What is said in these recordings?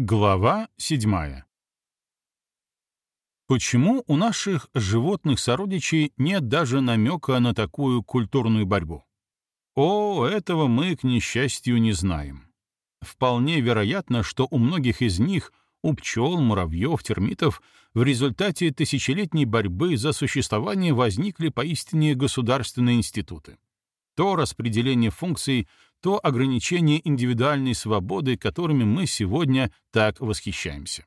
Глава 7. Почему у наших животных сородичей нет даже намека на такую культурную борьбу? О, этого мы, к несчастью, не знаем. Вполне вероятно, что у многих из них, у пчел, муравьев, термитов, в результате тысячелетней борьбы за существование возникли поистине государственные институты. То распределение функций, то ограничение индивидуальной свободы, которыми мы сегодня так восхищаемся.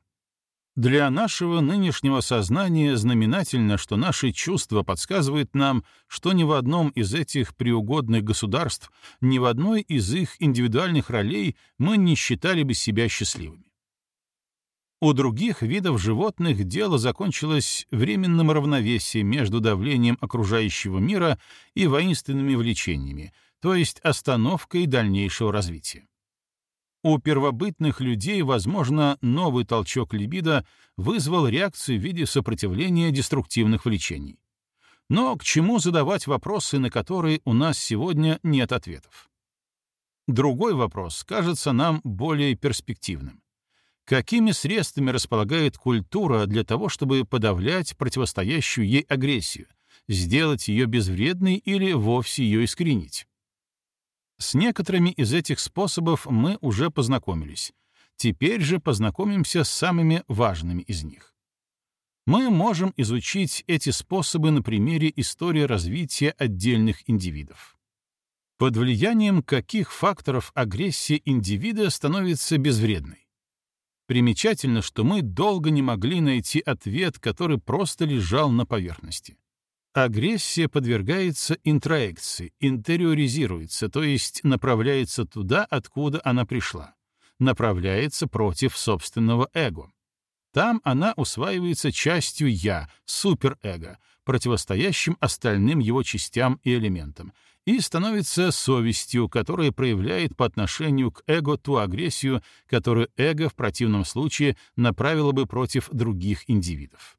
Для нашего нынешнего сознания знаменательно, что наши чувства подсказывают нам, что ни в одном из этих преугодных государств, ни в одной из их индивидуальных ролей мы не считали бы себя счастливыми. У других видов животных дело закончилось временным равновесием между давлением окружающего мира и воинственными влечениями, то есть остановкой дальнейшего развития. У первобытных людей, возможно, новый толчок либидо вызвал реакцию в виде сопротивления деструктивных влечений. Но к чему задавать вопросы, на которые у нас сегодня нет ответов? Другой вопрос кажется нам более перспективным. Какими средствами располагает культура для того, чтобы подавлять противостоящую ей агрессию, сделать ее безвредной или вовсе ее искоренить? С некоторыми из этих способов мы уже познакомились. Теперь же познакомимся с самыми важными из них. Мы можем изучить эти способы на примере истории развития отдельных индивидов. Под влиянием каких факторов агрессия индивида становится безвредной? Примечательно, что мы долго не могли найти ответ, который просто лежал на поверхности. Агрессия подвергается интроекции, интериоризируется, то есть направляется туда, откуда она пришла, направляется против собственного эго. Там она усваивается частью «я», суперэго, противостоящим остальным его частям и элементам, и становится совестью, которая проявляет по отношению к эго ту агрессию, которую эго в противном случае направило бы против других индивидов.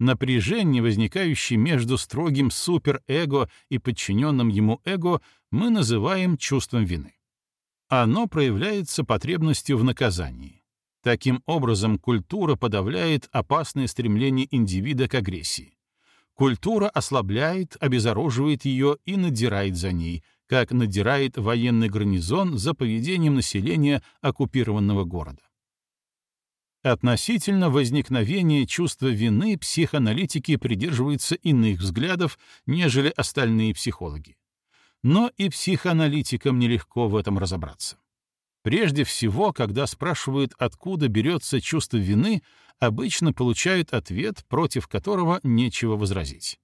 Напряжение, возникающее между строгим суперэго и подчиненным ему эго, мы называем чувством вины. Оно проявляется потребностью в наказании. Таким образом, культура подавляет опасное стремление индивида к агрессии. Культура ослабляет, обезоруживает ее и надирает за ней, как надирает военный гарнизон за поведением населения оккупированного города. Относительно возникновения чувства вины психоаналитики придерживаются иных взглядов, нежели остальные психологи. Но и психоаналитикам нелегко в этом разобраться. Прежде всего, когда спрашивают, откуда берется чувство вины, обычно получают ответ, против которого нечего возразить.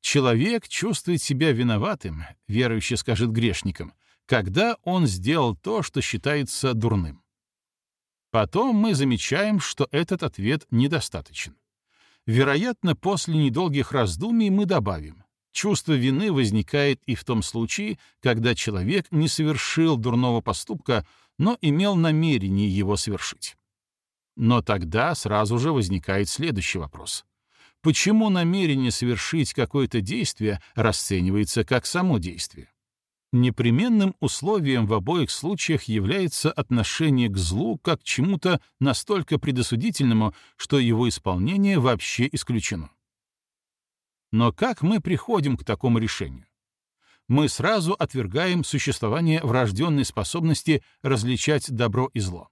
Человек чувствует себя виноватым, верующий скажет грешником, когда он сделал то, что считается дурным. Потом мы замечаем, что этот ответ недостаточен. Вероятно, после недолгих раздумий мы добавим, чувство вины возникает и в том случае, когда человек не совершил дурного поступка, но имел намерение его совершить. Но тогда сразу же возникает следующий вопрос. Почему намерение совершить какое-то действие расценивается как само действие? Непременным условием в обоих случаях является отношение к злу как к чему-то настолько предосудительному, что его исполнение вообще исключено. Но как мы приходим к такому решению? Мы сразу отвергаем существование врожденной способности различать добро и зло.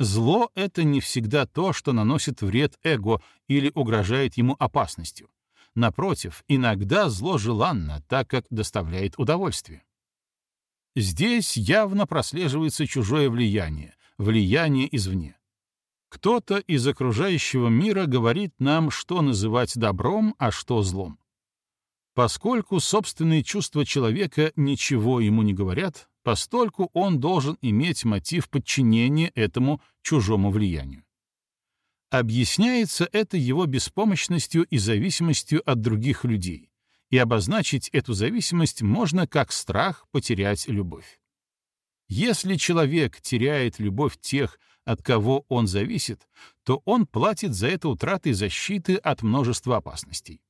Зло — это не всегда то, что наносит вред эго или угрожает ему опасностью. Напротив, иногда зло желанно, так как доставляет удовольствие. Здесь явно прослеживается чужое влияние, влияние извне. Кто-то из окружающего мира говорит нам, что называть добром, а что злом. Поскольку собственные чувства человека ничего ему не говорят, постольку он должен иметь мотив подчинения этому чужому влиянию. Объясняется это его беспомощностью и зависимостью от других людей, и обозначить эту зависимость можно как страх потерять любовь. Если человек теряет любовь тех, от кого он зависит, то он платит за это утратой защиты от множества опасностей.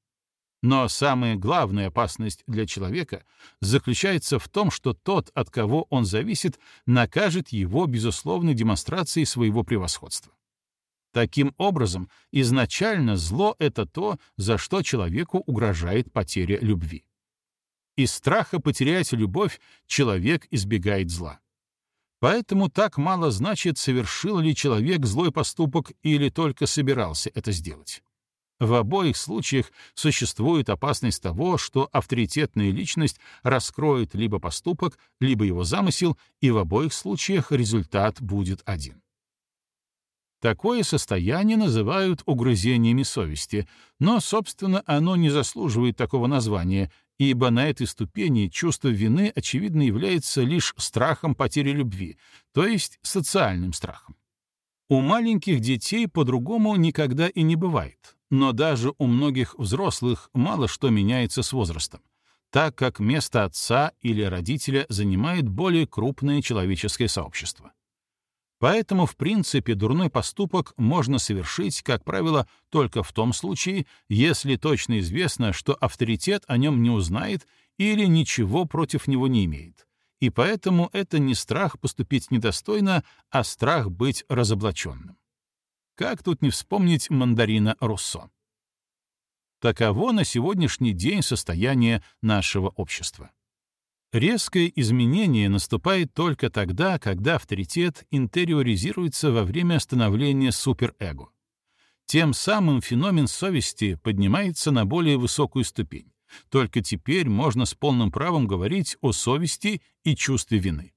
Но самая главная опасность для человека заключается в том, что тот, от кого он зависит, накажет его безусловной демонстрацией своего превосходства. Таким образом, изначально зло — это то, за что человеку угрожает потеря любви. Из страха потерять любовь человек избегает зла. Поэтому так мало значит, совершил ли человек злой поступок или только собирался это сделать. В обоих случаях существует опасность того, что авторитетная личность раскроет либо поступок, либо его замысел, и в обоих случаях результат будет один. Такое состояние называют угрызениями совести, но, собственно, оно не заслуживает такого названия, ибо на этой ступени чувство вины, очевидно, является лишь страхом потери любви, то есть социальным страхом. У маленьких детей по-другому никогда и не бывает, но даже у многих взрослых мало что меняется с возрастом, так как место отца или родителя занимает более крупное человеческое сообщество. Поэтому, в принципе, дурной поступок можно совершить, как правило, только в том случае, если точно известно, что авторитет о нем не узнает или ничего против него не имеет. И поэтому это не страх поступить недостойно, а страх быть разоблаченным. Как тут не вспомнить мандарина Руссо? Таково на сегодняшний день состояние нашего общества. Резкое изменение наступает только тогда, когда авторитет интериоризируется во время становления суперэго. Тем самым феномен совести поднимается на более высокую ступень. Только теперь можно с полным правом говорить о совести и чувстве вины.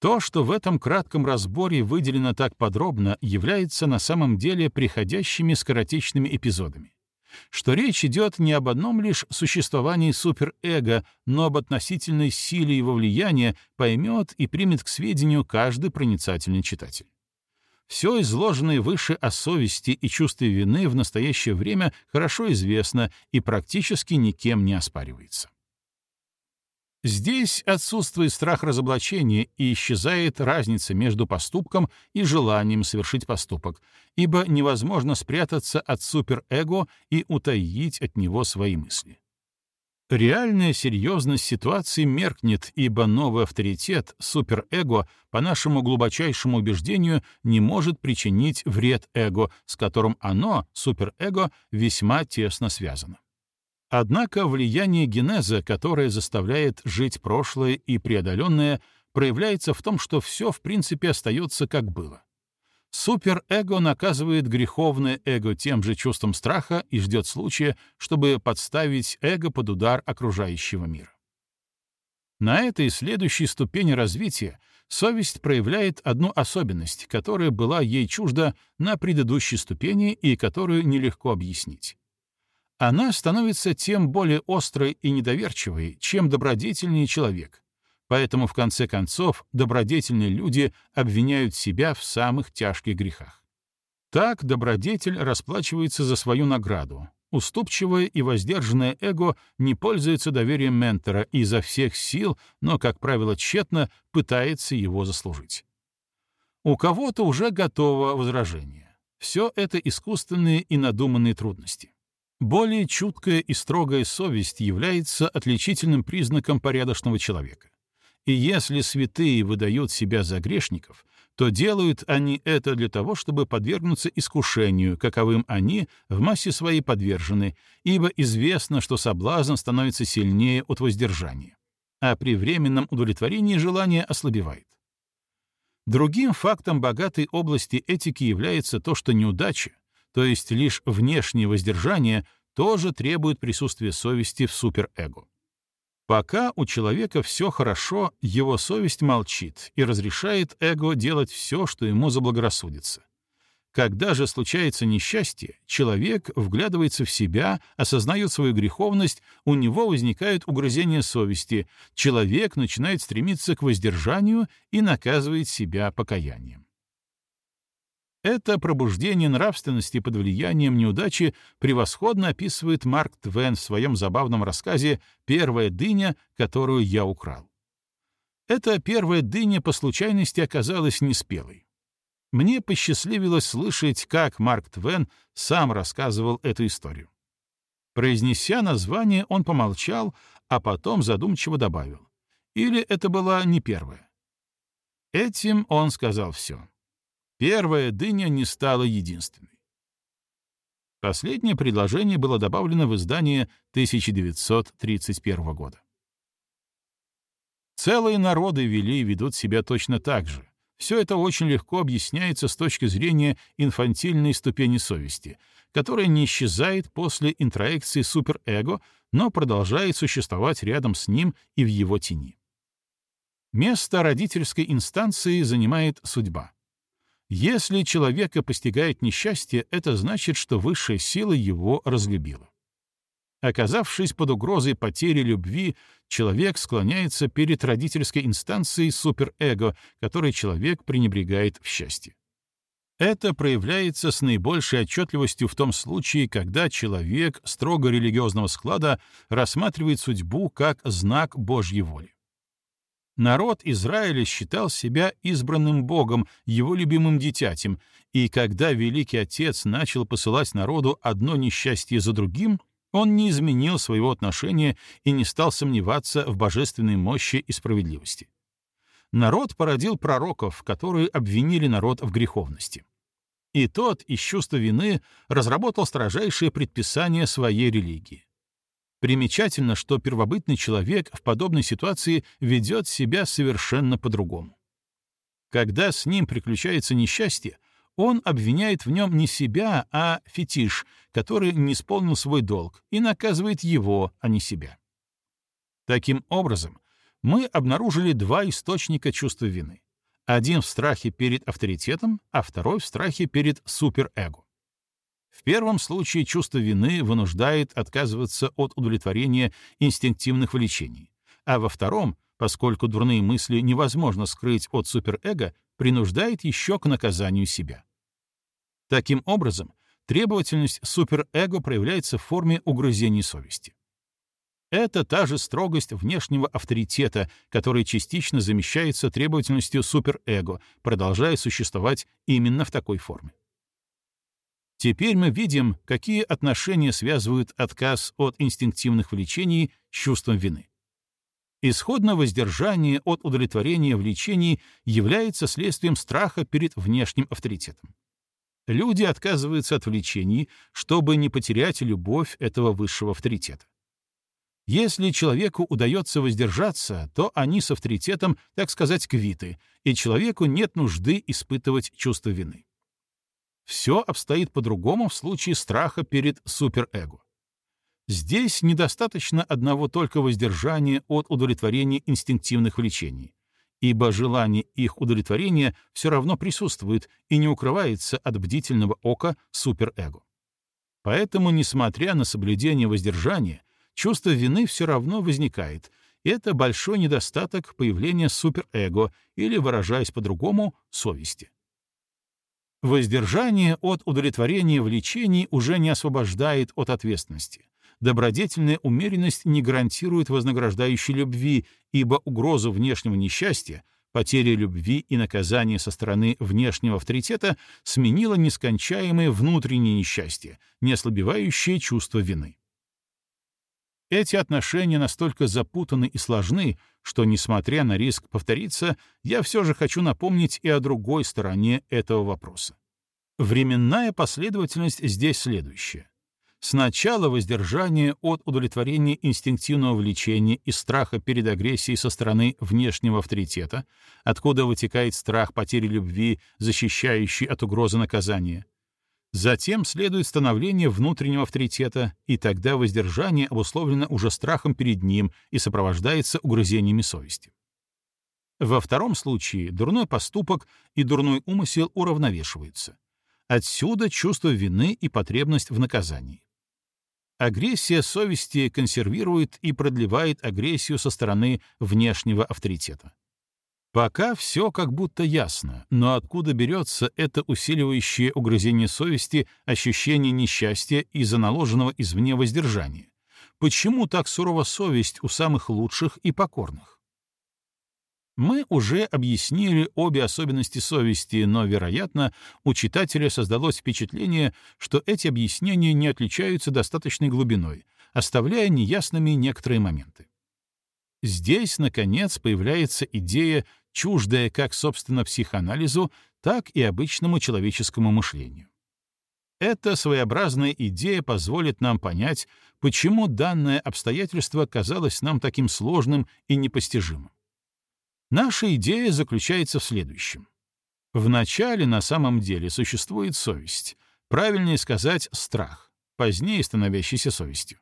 То, что в этом кратком разборе выделено так подробно, является на самом деле приходящими скоротечными эпизодами что речь идет не об одном лишь существовании суперэго, но об относительной силе его влияния поймет и примет к сведению каждый проницательный читатель. Все изложенное выше о совести и чувстве вины в настоящее время хорошо известно и практически никем не оспаривается. Здесь отсутствует страх разоблачения и исчезает разница между поступком и желанием совершить поступок, ибо невозможно спрятаться от суперэго и утаить от него свои мысли. Реальная серьезность ситуации меркнет, ибо новый авторитет, суперэго, по нашему глубочайшему убеждению, не может причинить вред эго, с которым оно, суперэго, весьма тесно связано. Однако влияние генеза, которое заставляет жить прошлое и преодоленное, проявляется в том, что все в принципе остается как было. Суперэго наказывает греховное эго тем же чувством страха и ждет случая, чтобы подставить эго под удар окружающего мира. На этой следующей ступени развития совесть проявляет одну особенность, которая была ей чужда на предыдущей ступени и которую нелегко объяснить она становится тем более острой и недоверчивой, чем добродетельнее человек. Поэтому, в конце концов, добродетельные люди обвиняют себя в самых тяжких грехах. Так добродетель расплачивается за свою награду. Уступчивое и воздержанное эго не пользуется доверием ментора изо всех сил, но, как правило, тщетно пытается его заслужить. У кого-то уже готово возражение. Все это искусственные и надуманные трудности. Более чуткая и строгая совесть является отличительным признаком порядочного человека. И если святые выдают себя за грешников, то делают они это для того, чтобы подвергнуться искушению, каковым они в массе своей подвержены, ибо известно, что соблазн становится сильнее от воздержания, а при временном удовлетворении желание ослабевает. Другим фактом богатой области этики является то, что неудача, то есть лишь внешнее воздержание, тоже требует присутствия совести в суперэго. Пока у человека все хорошо, его совесть молчит и разрешает эго делать все, что ему заблагорассудится. Когда же случается несчастье, человек вглядывается в себя, осознает свою греховность, у него возникает угрызение совести, человек начинает стремиться к воздержанию и наказывает себя покаянием. Это пробуждение нравственности под влиянием неудачи превосходно описывает Марк Твен в своем забавном рассказе «Первая дыня, которую я украл». Эта первая дыня по случайности оказалась неспелой. Мне посчастливилось слышать, как Марк Твен сам рассказывал эту историю. Произнеся название, он помолчал, а потом задумчиво добавил. Или это была не первая? Этим он сказал все. Первая дыня не стала единственной. Последнее предложение было добавлено в издание 1931 года. Целые народы вели и ведут себя точно так же. Все это очень легко объясняется с точки зрения инфантильной ступени совести, которая не исчезает после интроекции суперэго, но продолжает существовать рядом с ним и в его тени. Место родительской инстанции занимает судьба. Если человека постигает несчастье, это значит, что высшая сила его разлюбила. Оказавшись под угрозой потери любви, человек склоняется перед родительской инстанцией суперэго, которой человек пренебрегает в счастье. Это проявляется с наибольшей отчетливостью в том случае, когда человек строго религиозного склада рассматривает судьбу как знак Божьей воли. Народ Израиля считал себя избранным Богом, его любимым дитятем, и когда Великий Отец начал посылать народу одно несчастье за другим — он не изменил своего отношения и не стал сомневаться в божественной мощи и справедливости. Народ породил пророков, которые обвинили народ в греховности. И тот из чувства вины разработал строжайшие предписания своей религии. Примечательно, что первобытный человек в подобной ситуации ведет себя совершенно по-другому. Когда с ним приключается несчастье, он обвиняет в нем не себя, а фетиш, который не исполнил свой долг, и наказывает его, а не себя. Таким образом, мы обнаружили два источника чувства вины. Один в страхе перед авторитетом, а второй в страхе перед суперэго. В первом случае чувство вины вынуждает отказываться от удовлетворения инстинктивных влечений, а во втором, поскольку дурные мысли невозможно скрыть от суперэго, принуждает еще к наказанию себя. Таким образом, требовательность суперэго проявляется в форме угрызений совести. Это та же строгость внешнего авторитета, которая частично замещается требовательностью суперэго, продолжая существовать именно в такой форме. Теперь мы видим, какие отношения связывают отказ от инстинктивных влечений с чувством вины. Исходно воздержание от удовлетворения влечений является следствием страха перед внешним авторитетом. Люди отказываются от влечений, чтобы не потерять любовь этого высшего авторитета. Если человеку удается воздержаться, то они с авторитетом, так сказать, квиты, и человеку нет нужды испытывать чувство вины. Все обстоит по-другому в случае страха перед суперэго. Здесь недостаточно одного только воздержания от удовлетворения инстинктивных влечений ибо желание их удовлетворения все равно присутствует и не укрывается от бдительного ока суперэго. Поэтому, несмотря на соблюдение воздержания, чувство вины все равно возникает, и это большой недостаток появления суперэго или, выражаясь по-другому, совести. Воздержание от удовлетворения влечений уже не освобождает от ответственности, добродетельная умеренность не гарантирует вознаграждающей любви, ибо угрозу внешнего несчастья, потери любви и наказания со стороны внешнего авторитета сменило нескончаемое внутреннее несчастье, не ослабевающее чувство вины. Эти отношения настолько запутаны и сложны, что, несмотря на риск повториться, я все же хочу напомнить и о другой стороне этого вопроса. Временная последовательность здесь следующая. Сначала воздержание от удовлетворения инстинктивного влечения и страха перед агрессией со стороны внешнего авторитета, откуда вытекает страх потери любви, защищающий от угрозы наказания. Затем следует становление внутреннего авторитета, и тогда воздержание обусловлено уже страхом перед ним и сопровождается угрызениями совести. Во втором случае дурной поступок и дурной умысел уравновешиваются. Отсюда чувство вины и потребность в наказании. Агрессия совести консервирует и продлевает агрессию со стороны внешнего авторитета. Пока все как будто ясно, но откуда берется это усиливающее угрызение совести ощущение несчастья из-за наложенного извне воздержания? Почему так сурова совесть у самых лучших и покорных? Мы уже объяснили обе особенности совести, но, вероятно, у читателя создалось впечатление, что эти объяснения не отличаются достаточной глубиной, оставляя неясными некоторые моменты. Здесь, наконец, появляется идея, чуждая как, собственно, психоанализу, так и обычному человеческому мышлению. Эта своеобразная идея позволит нам понять, почему данное обстоятельство казалось нам таким сложным и непостижимым. Наша идея заключается в следующем. Вначале на самом деле существует совесть, правильнее сказать страх, позднее становящийся совестью,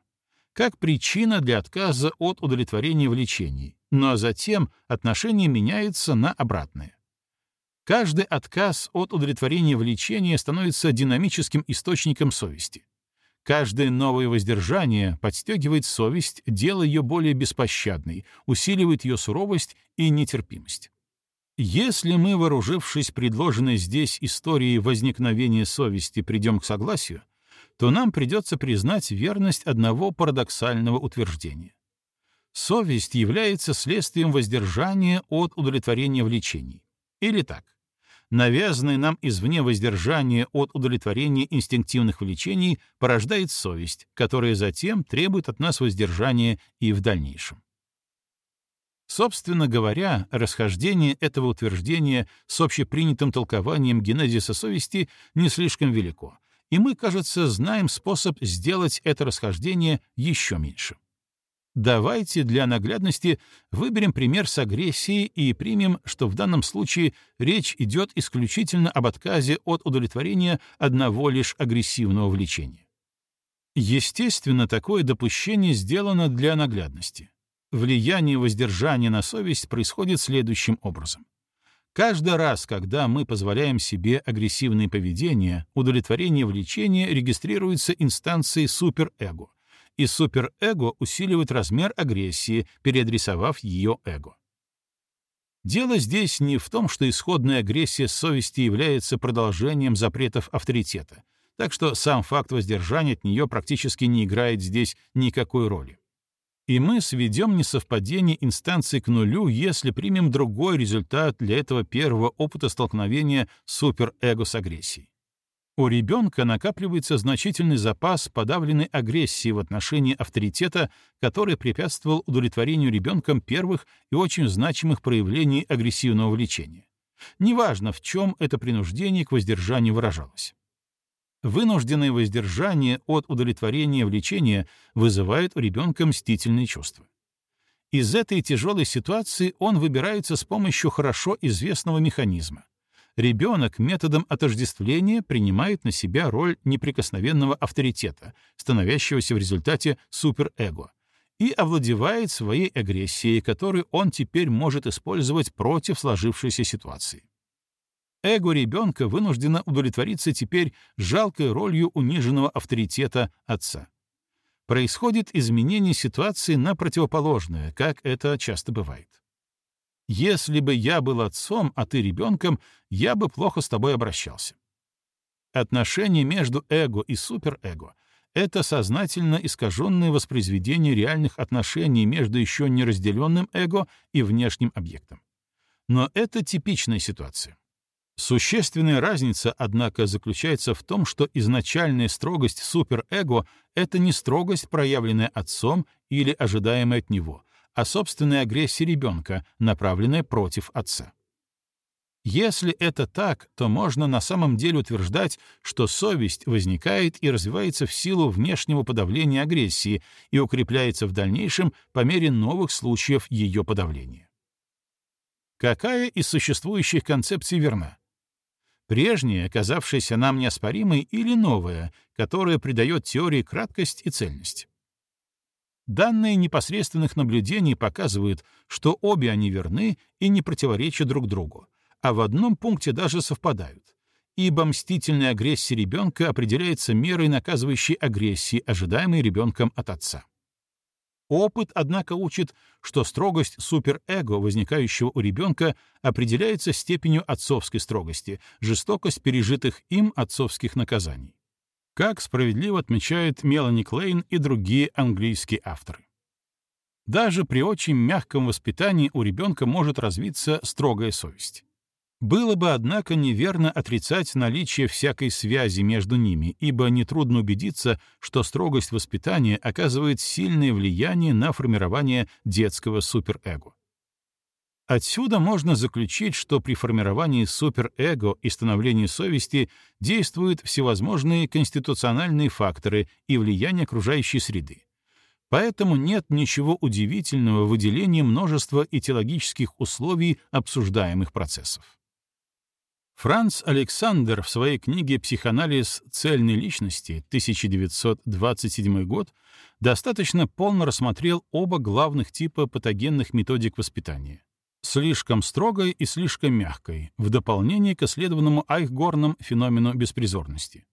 как причина для отказа от удовлетворения влечений, но затем отношение меняется на обратное. Каждый отказ от удовлетворения влечения становится динамическим источником совести. Каждое новое воздержание подстегивает совесть, делая ее более беспощадной, усиливает ее суровость и нетерпимость. Если мы, вооружившись предложенной здесь историей возникновения совести, придем к согласию, то нам придется признать верность одного парадоксального утверждения. Совесть является следствием воздержания от удовлетворения влечений. Или так навязанное нам извне воздержание от удовлетворения инстинктивных влечений порождает совесть, которая затем требует от нас воздержания и в дальнейшем. Собственно говоря, расхождение этого утверждения с общепринятым толкованием генезиса совести не слишком велико, и мы, кажется, знаем способ сделать это расхождение еще меньше. Давайте для наглядности выберем пример с агрессией и примем, что в данном случае речь идет исключительно об отказе от удовлетворения одного лишь агрессивного влечения. Естественно, такое допущение сделано для наглядности. Влияние воздержания на совесть происходит следующим образом. Каждый раз, когда мы позволяем себе агрессивное поведение, удовлетворение влечения регистрируется инстанцией суперэго — и суперэго усиливает размер агрессии, переадресовав ее эго. Дело здесь не в том, что исходная агрессия совести является продолжением запретов авторитета, так что сам факт воздержания от нее практически не играет здесь никакой роли. И мы сведем несовпадение инстанций к нулю, если примем другой результат для этого первого опыта столкновения суперэго с агрессией. У ребенка накапливается значительный запас подавленной агрессии в отношении авторитета, который препятствовал удовлетворению ребенком первых и очень значимых проявлений агрессивного влечения. Неважно, в чем это принуждение к воздержанию выражалось. Вынужденное воздержание от удовлетворения влечения вызывает у ребенка мстительные чувства. Из этой тяжелой ситуации он выбирается с помощью хорошо известного механизма ребенок методом отождествления принимает на себя роль неприкосновенного авторитета, становящегося в результате суперэго, и овладевает своей агрессией, которую он теперь может использовать против сложившейся ситуации. Эго ребенка вынуждено удовлетвориться теперь жалкой ролью униженного авторитета отца. Происходит изменение ситуации на противоположное, как это часто бывает. Если бы я был отцом, а ты ребенком, я бы плохо с тобой обращался. Отношение между эго и суперэго — это сознательно искаженное воспроизведение реальных отношений между еще неразделенным эго и внешним объектом. Но это типичная ситуация. Существенная разница, однако, заключается в том, что изначальная строгость суперэго — это не строгость, проявленная отцом или ожидаемая от него — о собственной агрессии ребенка, направленной против отца. Если это так, то можно на самом деле утверждать, что совесть возникает и развивается в силу внешнего подавления агрессии и укрепляется в дальнейшем по мере новых случаев ее подавления. Какая из существующих концепций верна? Прежняя, казавшаяся нам неоспоримой, или новая, которая придает теории краткость и цельность? Данные непосредственных наблюдений показывают, что обе они верны и не противоречат друг другу, а в одном пункте даже совпадают. Ибо мстительная агрессия ребенка определяется мерой наказывающей агрессии, ожидаемой ребенком от отца. Опыт, однако, учит, что строгость суперэго, возникающего у ребенка, определяется степенью отцовской строгости, жестокость пережитых им отцовских наказаний как справедливо отмечает Мелани Клейн и другие английские авторы. Даже при очень мягком воспитании у ребенка может развиться строгая совесть. Было бы, однако, неверно отрицать наличие всякой связи между ними, ибо нетрудно убедиться, что строгость воспитания оказывает сильное влияние на формирование детского суперэго. Отсюда можно заключить, что при формировании суперэго и становлении совести действуют всевозможные конституциональные факторы и влияние окружающей среды. Поэтому нет ничего удивительного в выделении множества этиологических условий обсуждаемых процессов. Франц Александр в своей книге «Психоанализ цельной личности» 1927 год достаточно полно рассмотрел оба главных типа патогенных методик воспитания — слишком строгой и слишком мягкой, в дополнение к исследованному Айхгорном феномену беспризорности.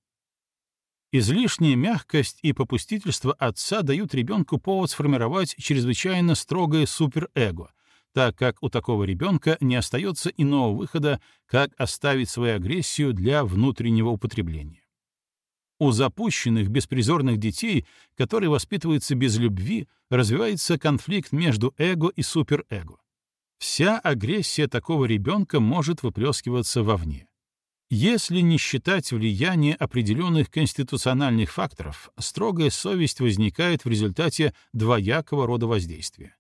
Излишняя мягкость и попустительство отца дают ребенку повод сформировать чрезвычайно строгое суперэго — так как у такого ребенка не остается иного выхода, как оставить свою агрессию для внутреннего употребления. У запущенных, беспризорных детей, которые воспитываются без любви, развивается конфликт между эго и суперэго. Вся агрессия такого ребенка может выплескиваться вовне. Если не считать влияние определенных конституциональных факторов, строгая совесть возникает в результате двоякого рода воздействия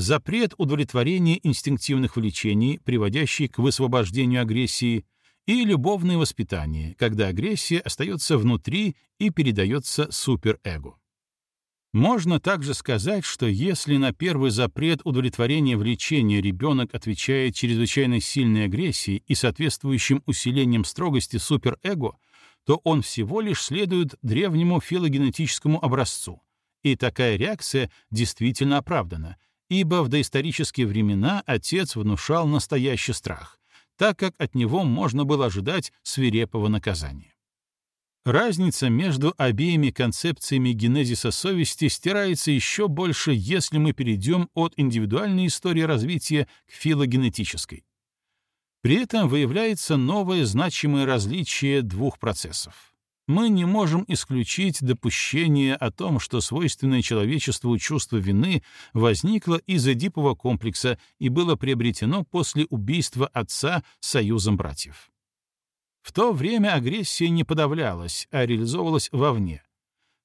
запрет удовлетворения инстинктивных влечений, приводящий к высвобождению агрессии, и любовное воспитание, когда агрессия остается внутри и передается суперэго. Можно также сказать, что если на первый запрет удовлетворения влечения ребенок отвечает чрезвычайно сильной агрессией и соответствующим усилением строгости суперэго, то он всего лишь следует древнему филогенетическому образцу, и такая реакция действительно оправдана, ибо в доисторические времена отец внушал настоящий страх, так как от него можно было ожидать свирепого наказания. Разница между обеими концепциями генезиса совести стирается еще больше, если мы перейдем от индивидуальной истории развития к филогенетической. При этом выявляется новое значимое различие двух процессов мы не можем исключить допущение о том, что свойственное человечеству чувство вины возникло из Эдипового комплекса и было приобретено после убийства отца союзом братьев. В то время агрессия не подавлялась, а реализовывалась вовне.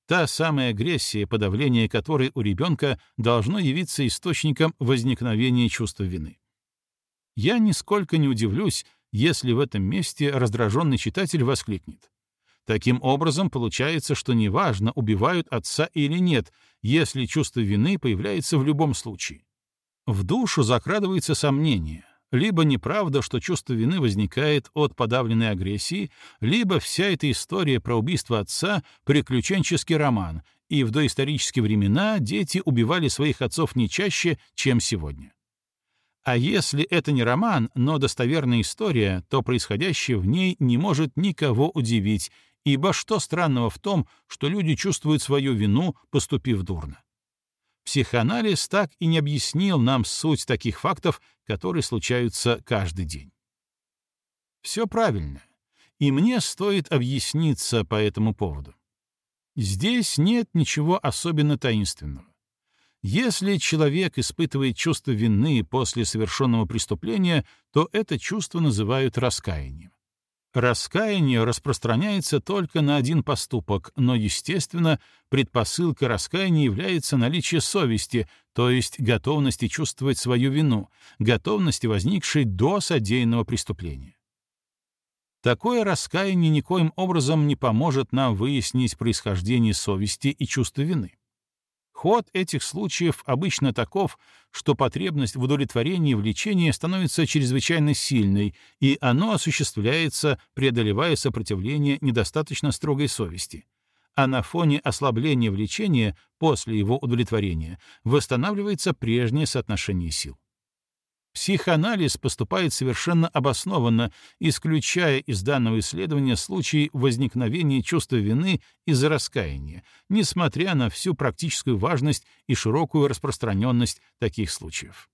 Та самая агрессия, подавление которой у ребенка должно явиться источником возникновения чувства вины. Я нисколько не удивлюсь, если в этом месте раздраженный читатель воскликнет. Таким образом, получается, что неважно, убивают отца или нет, если чувство вины появляется в любом случае. В душу закрадывается сомнение. Либо неправда, что чувство вины возникает от подавленной агрессии, либо вся эта история про убийство отца — приключенческий роман, и в доисторические времена дети убивали своих отцов не чаще, чем сегодня. А если это не роман, но достоверная история, то происходящее в ней не может никого удивить Ибо что странного в том, что люди чувствуют свою вину, поступив дурно? Психоанализ так и не объяснил нам суть таких фактов, которые случаются каждый день. Все правильно, и мне стоит объясниться по этому поводу. Здесь нет ничего особенно таинственного. Если человек испытывает чувство вины после совершенного преступления, то это чувство называют раскаянием. Раскаяние распространяется только на один поступок, но, естественно, предпосылкой раскаяния является наличие совести, то есть готовности чувствовать свою вину, готовности, возникшей до содеянного преступления. Такое раскаяние никоим образом не поможет нам выяснить происхождение совести и чувства вины. Ход этих случаев обычно таков, что потребность в удовлетворении влечения становится чрезвычайно сильной, и оно осуществляется, преодолевая сопротивление недостаточно строгой совести. А на фоне ослабления влечения после его удовлетворения восстанавливается прежнее соотношение сил. Психоанализ поступает совершенно обоснованно, исключая из данного исследования случаи возникновения чувства вины из-за раскаяния, несмотря на всю практическую важность и широкую распространенность таких случаев.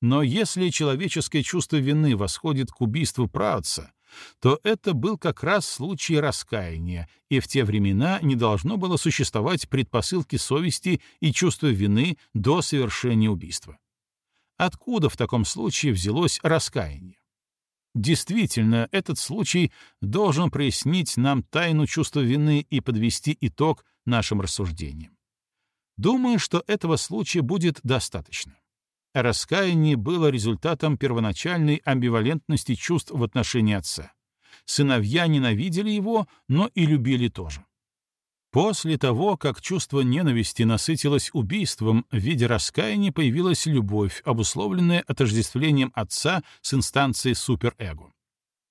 Но если человеческое чувство вины восходит к убийству праотца, то это был как раз случай раскаяния, и в те времена не должно было существовать предпосылки совести и чувства вины до совершения убийства. Откуда в таком случае взялось раскаяние? Действительно, этот случай должен прояснить нам тайну чувства вины и подвести итог нашим рассуждениям. Думаю, что этого случая будет достаточно. Раскаяние было результатом первоначальной амбивалентности чувств в отношении отца. Сыновья ненавидели его, но и любили тоже. После того, как чувство ненависти насытилось убийством, в виде раскаяния появилась любовь, обусловленная отождествлением отца с инстанцией суперэго.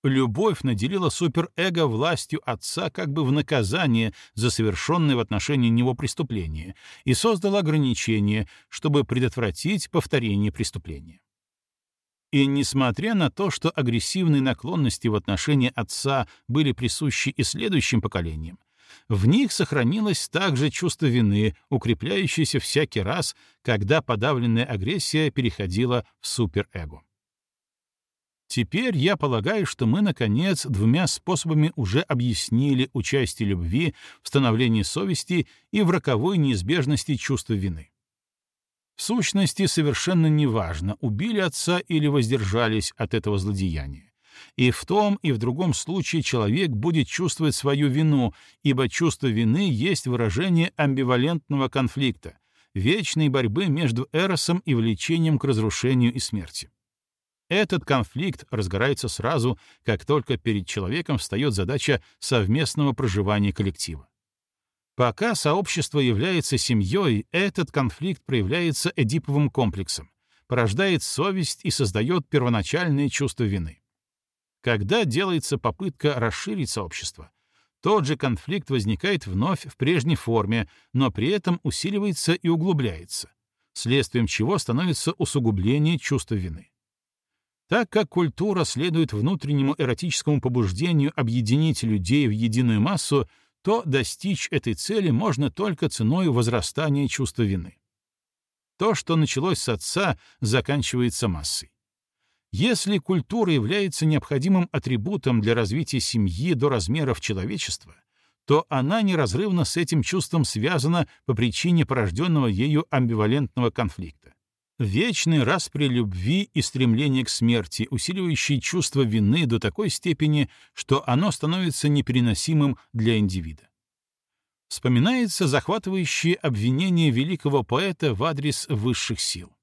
Любовь наделила суперэго властью отца как бы в наказание за совершенное в отношении него преступление и создала ограничения, чтобы предотвратить повторение преступления. И несмотря на то, что агрессивные наклонности в отношении отца были присущи и следующим поколениям, в них сохранилось также чувство вины, укрепляющееся всякий раз, когда подавленная агрессия переходила в суперэго. Теперь я полагаю, что мы, наконец, двумя способами уже объяснили участие любви в становлении совести и в роковой неизбежности чувства вины. В сущности, совершенно неважно, убили отца или воздержались от этого злодеяния. И в том, и в другом случае человек будет чувствовать свою вину, ибо чувство вины есть выражение амбивалентного конфликта, вечной борьбы между эросом и влечением к разрушению и смерти. Этот конфликт разгорается сразу, как только перед человеком встает задача совместного проживания коллектива. Пока сообщество является семьей, этот конфликт проявляется эдиповым комплексом, порождает совесть и создает первоначальное чувство вины. Когда делается попытка расширить сообщество, тот же конфликт возникает вновь в прежней форме, но при этом усиливается и углубляется, следствием чего становится усугубление чувства вины. Так как культура следует внутреннему эротическому побуждению объединить людей в единую массу, то достичь этой цели можно только ценой возрастания чувства вины. То, что началось с отца, заканчивается массой. Если культура является необходимым атрибутом для развития семьи до размеров человечества, то она неразрывно с этим чувством связана по причине порожденного ею амбивалентного конфликта. Вечный распри любви и стремление к смерти, усиливающий чувство вины до такой степени, что оно становится непереносимым для индивида. Вспоминается захватывающее обвинение великого поэта в адрес высших сил.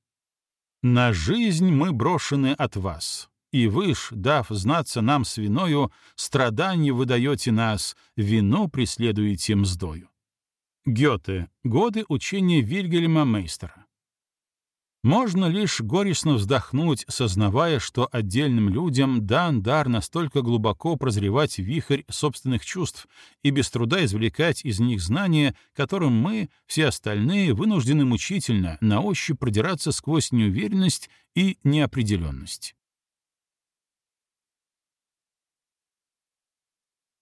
На жизнь мы брошены от вас, и вы ж, дав знаться нам с виною, страдание выдаете нас, вину преследуете мздою. Гёте. Годы учения Вильгельма Мейстера. Можно лишь горестно вздохнуть, сознавая, что отдельным людям дан дар настолько глубоко прозревать вихрь собственных чувств и без труда извлекать из них знания, которым мы, все остальные, вынуждены мучительно на ощупь продираться сквозь неуверенность и неопределенность.